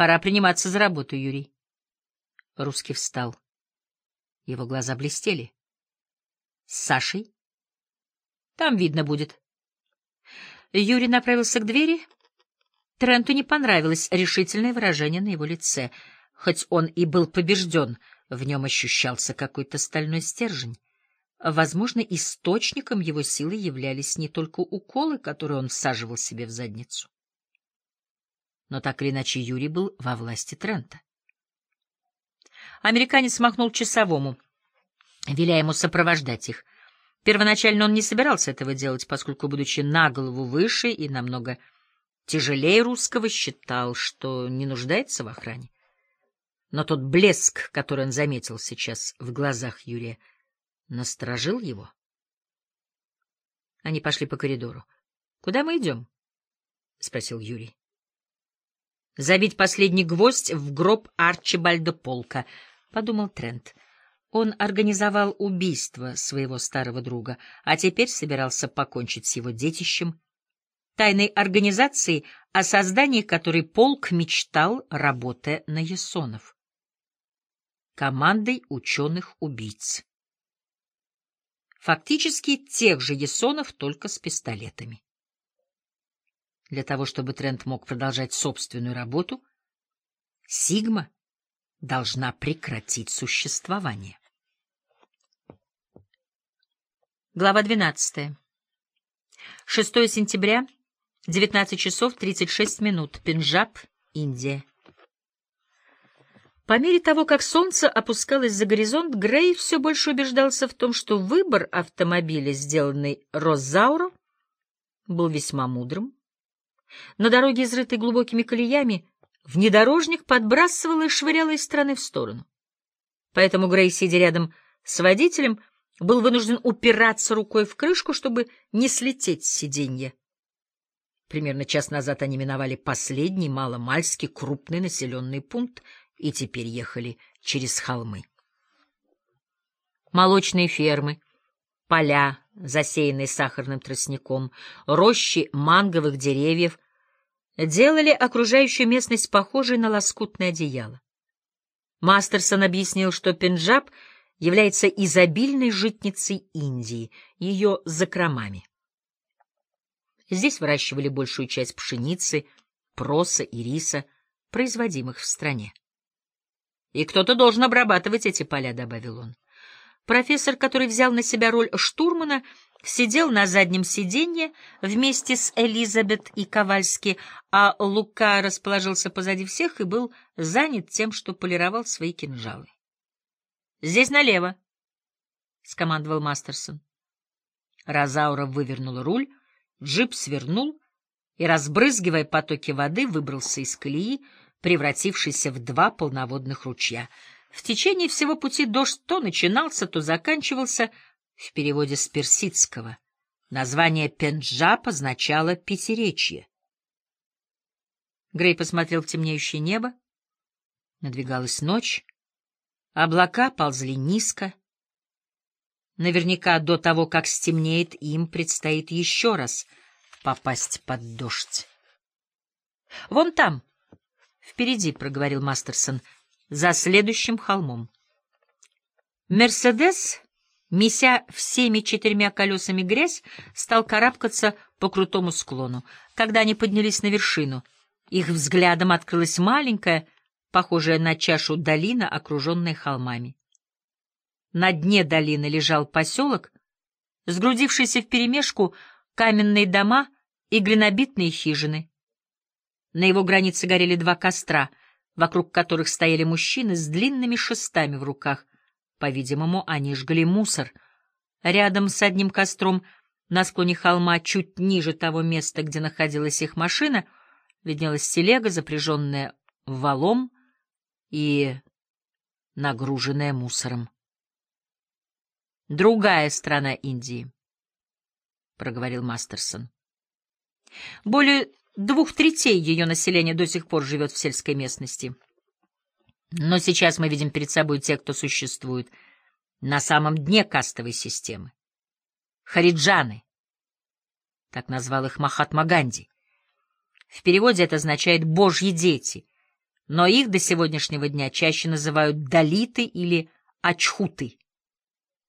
Пора приниматься за работу, Юрий. Русский встал. Его глаза блестели. — С Сашей? — Там видно будет. Юрий направился к двери. Тренту не понравилось решительное выражение на его лице. Хоть он и был побежден, в нем ощущался какой-то стальной стержень. Возможно, источником его силы являлись не только уколы, которые он всаживал себе в задницу. Но так или иначе Юрий был во власти Трента. Американец махнул часовому, веля ему сопровождать их. Первоначально он не собирался этого делать, поскольку, будучи на голову выше и намного тяжелее русского, считал, что не нуждается в охране. Но тот блеск, который он заметил сейчас в глазах Юрия, — насторожил его. Они пошли по коридору. — Куда мы идем? — спросил Юрий. — Забить последний гвоздь в гроб Арчибальда Полка, — подумал Трент. Он организовал убийство своего старого друга, а теперь собирался покончить с его детищем, тайной организацией, о создании которой полк мечтал, работая на Ясонов. Командой ученых-убийц. Фактически тех же Ясонов, только с пистолетами. Для того, чтобы Трент мог продолжать собственную работу, Сигма должна прекратить существование. Глава 12. 6 сентября, 19 часов 36 минут. Пенджаб, Индия. По мере того, как солнце опускалось за горизонт, Грей все больше убеждался в том, что выбор автомобиля, сделанный Розауро, был весьма мудрым. На дороге, изрытой глубокими колеями, внедорожник подбрасывал и швырял из стороны в сторону. Поэтому Грей, сидя рядом с водителем, был вынужден упираться рукой в крышку, чтобы не слететь с сиденья. Примерно час назад они миновали последний маломальский крупный населенный пункт — и теперь ехали через холмы. Молочные фермы, поля, засеянные сахарным тростником, рощи манговых деревьев делали окружающую местность похожей на лоскутное одеяло. Мастерсон объяснил, что Пенджаб является изобильной житницей Индии, ее закромами. Здесь выращивали большую часть пшеницы, проса и риса, производимых в стране. И кто-то должен обрабатывать эти поля, — добавил он. Профессор, который взял на себя роль штурмана, сидел на заднем сиденье вместе с Элизабет и Ковальски, а Лука расположился позади всех и был занят тем, что полировал свои кинжалы. — Здесь налево, — скомандовал Мастерсон. Розаура вывернула руль, джип свернул и, разбрызгивая потоки воды, выбрался из колеи, превратившийся в два полноводных ручья. В течение всего пути дождь то начинался, то заканчивался в переводе с персидского. Название Пенджаб означало «пятиречье». Грей посмотрел в темнеющее небо. Надвигалась ночь. Облака ползли низко. Наверняка до того, как стемнеет, им предстоит еще раз попасть под дождь. — Вон там, Впереди, — проговорил Мастерсон, — за следующим холмом. Мерседес, меся всеми четырьмя колесами грязь, стал карабкаться по крутому склону. Когда они поднялись на вершину, их взглядом открылась маленькая, похожая на чашу долина, окруженная холмами. На дне долины лежал поселок, сгрудившийся вперемешку каменные дома и глинобитные хижины. На его границе горели два костра, вокруг которых стояли мужчины с длинными шестами в руках. По-видимому, они жгли мусор. Рядом с одним костром, на склоне холма, чуть ниже того места, где находилась их машина, виднелась телега, запряженная валом и нагруженная мусором. «Другая страна Индии», — проговорил Мастерсон. Более двух третей ее населения до сих пор живет в сельской местности. Но сейчас мы видим перед собой тех, кто существует на самом дне кастовой системы. Хариджаны. Так назвал их Махатма Ганди. В переводе это означает «божьи дети», но их до сегодняшнего дня чаще называют далиты или ачхуты.